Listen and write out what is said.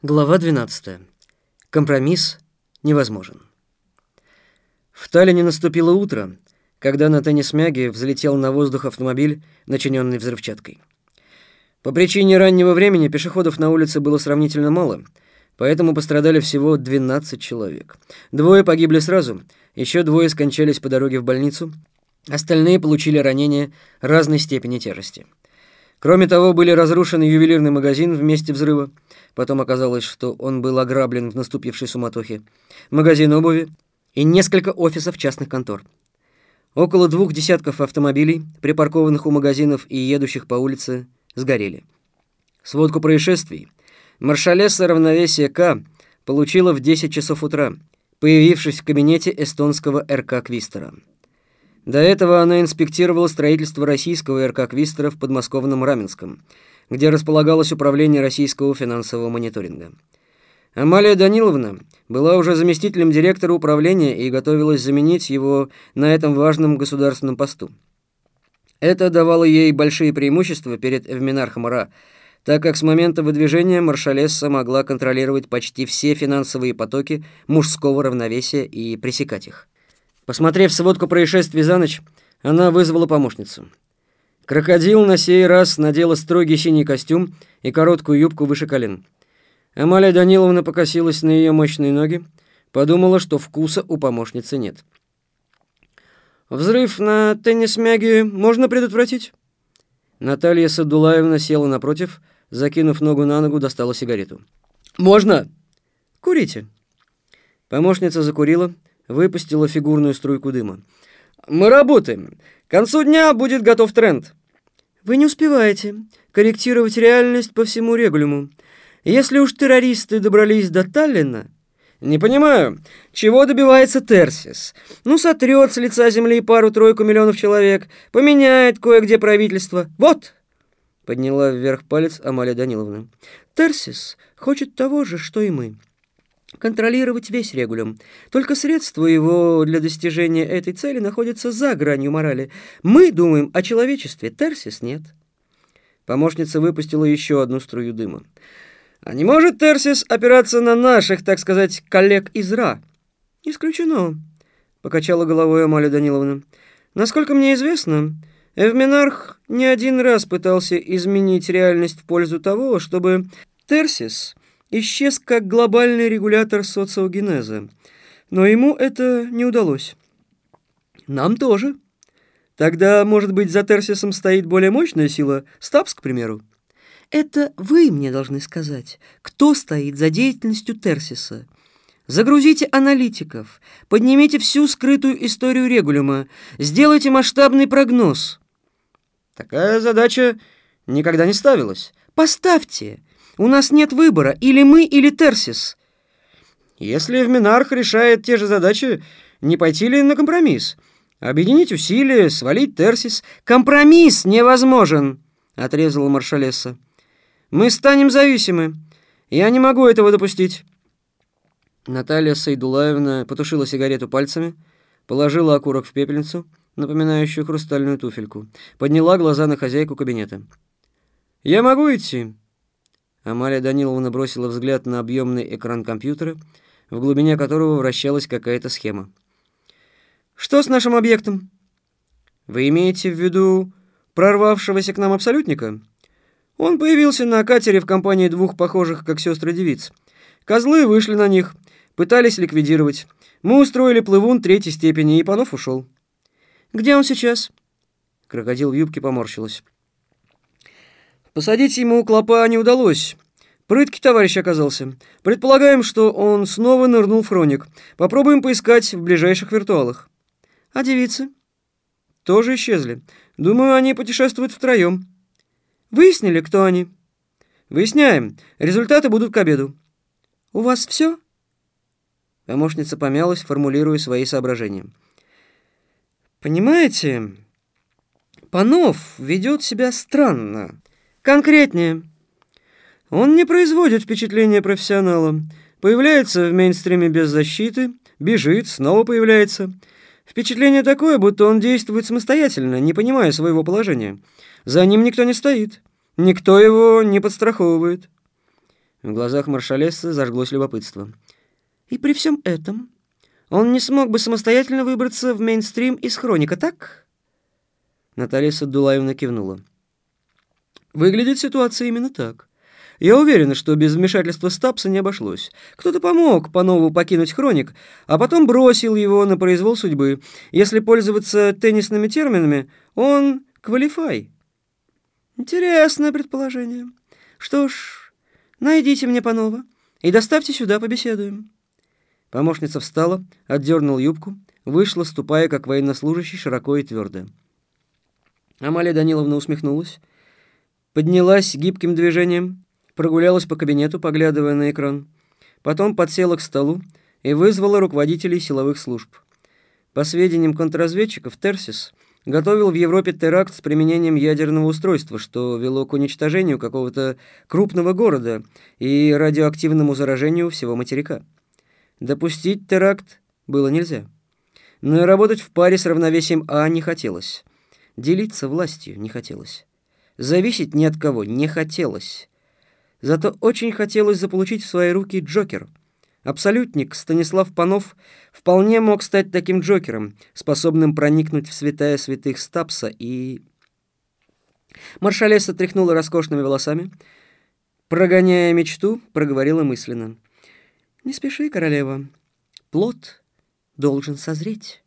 Глава 12. Компромисс невозможен. В Таллине наступило утро, когда на теннис-мяге взлетел на воздух автомобиль, начиненный взрывчаткой. По причине раннего времени пешеходов на улице было сравнительно мало, поэтому пострадали всего 12 человек. Двое погибли сразу, еще двое скончались по дороге в больницу, остальные получили ранения разной степени тяжести. Кроме того, были разрушены ювелирный магазин в месте взрыва, Потом оказалось, что он был ограблен в наступившей суматохе. Магазин обуви и несколько офисов частных контор. Около двух десятков автомобилей, припаркованных у магазинов и едущих по улице, сгорели. Сводку происшествий маршалесса равновесия К получила в 10 часов утра, появившись в кабинете эстонского РК Квистера. До этого она инспектировала строительство российского РК Квистера в подмосковном Раменском – где располагалось управление российского финансового мониторинга. Амалия Даниловна была уже заместителем директора управления и готовилась заменить его на этом важном государственном посту. Это давало ей большие преимущества перед Эвминархом Ра, так как с момента выдвижения маршалесса могла контролировать почти все финансовые потоки мужского равновесия и пресекать их. Посмотрев сводку происшествий за ночь, она вызвала помощницу. Крокодил на сей раз надела строгий синий костюм и короткую юбку выше колен. Амалия Даниловна покосилась на ее мощные ноги, подумала, что вкуса у помощницы нет. «Взрыв на теннис-мяге можно предотвратить?» Наталья Садулаевна села напротив, закинув ногу на ногу, достала сигарету. «Можно!» «Курите!» Помощница закурила, выпустила фигурную струйку дыма. «Мы работаем. К концу дня будет готов тренд. Вы не успеваете корректировать реальность по всему регулюму. Если уж террористы добрались до Таллина... Не понимаю, чего добивается Терсис? Ну, сотрет с лица земли пару-тройку миллионов человек, поменяет кое-где правительство. Вот! Подняла вверх палец Амалия Даниловна. Терсис хочет того же, что и мы контролировать весь регулюм. Только средства его для достижения этой цели находятся за гранью морали. Мы думаем о человечестве, Терсис нет. Помощница выпустила еще одну струю дыма. А не может Терсис опираться на наших, так сказать, коллег из РА? Исключено, покачала головой Амалия Даниловна. Насколько мне известно, Эвминарх не один раз пытался изменить реальность в пользу того, чтобы Терсис исчез как глобальный регулятор социогенеза, но ему это не удалось. Нам тоже. Тогда, может быть, за Терсисом стоит более мощная сила, Стапс, к примеру? Это вы мне должны сказать, кто стоит за деятельностью Терсиса. Загрузите аналитиков, поднимите всю скрытую историю регулюма, сделайте масштабный прогноз. Такая задача никогда не ставилась. Поставьте. У нас нет выбора, или мы, или Терсис. Если Эвминарх решает те же задачи, не пойти ли на компромисс? Объединить усилия, свалить Терсис. Компромисс невозможен, отрезала маршалесса. Мы станем зависимы. Я не могу этого допустить. Наталья Сайдулаевна потушила сигарету пальцами, положила окурок в пепельницу, напоминающую хрустальную туфельку, подняла глаза на хозяйку кабинета. «Я могу идти?» Амалия Даниловна бросила взгляд на объемный экран компьютера, в глубине которого вращалась какая-то схема. «Что с нашим объектом?» «Вы имеете в виду прорвавшегося к нам абсолютника?» «Он появился на катере в компании двух похожих, как сестры девиц. Козлы вышли на них, пытались ликвидировать. Мы устроили плывун третьей степени, и Панов ушел». «Где он сейчас?» Крокодил в юбке поморщилась. Посадить ему клопа не удалось. Прыткий товарищ оказался. Предполагаем, что он снова нырнул в хроник. Попробуем поискать в ближайших виртуалах. А девицы? Тоже исчезли. Думаю, они путешествуют втроем. Выяснили, кто они? Выясняем. Результаты будут к обеду. У вас все? Помощница помялась, формулируя свои соображения. Понимаете, Панов ведет себя странно. Конкретнее. Он не производит впечатления профессионала. Появляется в мейнстриме без защиты, бежит, снова появляется. Впечатление такое, будто он действует самостоятельно, не понимая своего положения. За ним никто не стоит. Никто его не подстраховывает. В глазах маршалессы зажглось любопытство. «И при всем этом он не смог бы самостоятельно выбраться в мейнстрим из хроника, так?» Наталья Саддулаевна кивнула. «Выглядит ситуация именно так. Я уверена, что без вмешательства Стапса не обошлось. Кто-то помог по-новому покинуть хроник, а потом бросил его на произвол судьбы. Если пользоваться теннисными терминами, он квалифай. Интересное предположение. Что ж, найдите мне Панова и доставьте сюда, побеседуем. Помощница встала, отдернула юбку, вышла, ступая, как военнослужащий, широко и твердо. Амалия Даниловна усмехнулась, поднялась гибким движением, прогулялась по кабинету, поглядывая на экран, потом подсела к столу и вызвала руководителей силовых служб. По сведениям контрразведчиков, Терсис готовил в Европе теракт с применением ядерного устройства, что вело к уничтожению какого-то крупного города и радиоактивному заражению всего материка. Допустить теракт было нельзя. Но и работать в паре с равновесием А не хотелось. Делиться властью не хотелось. Зависеть ни от кого не хотелось. Зато очень хотелось заполучить в свои руки Джокер. Абсолютник Станислав Панов вполне мог стать таким Джокером, способным проникнуть в святая святых Стапса и... Маршалесса тряхнула роскошными волосами, прогоняя мечту, проговорила мысленно. «Не спеши, королева. Плод должен созреть».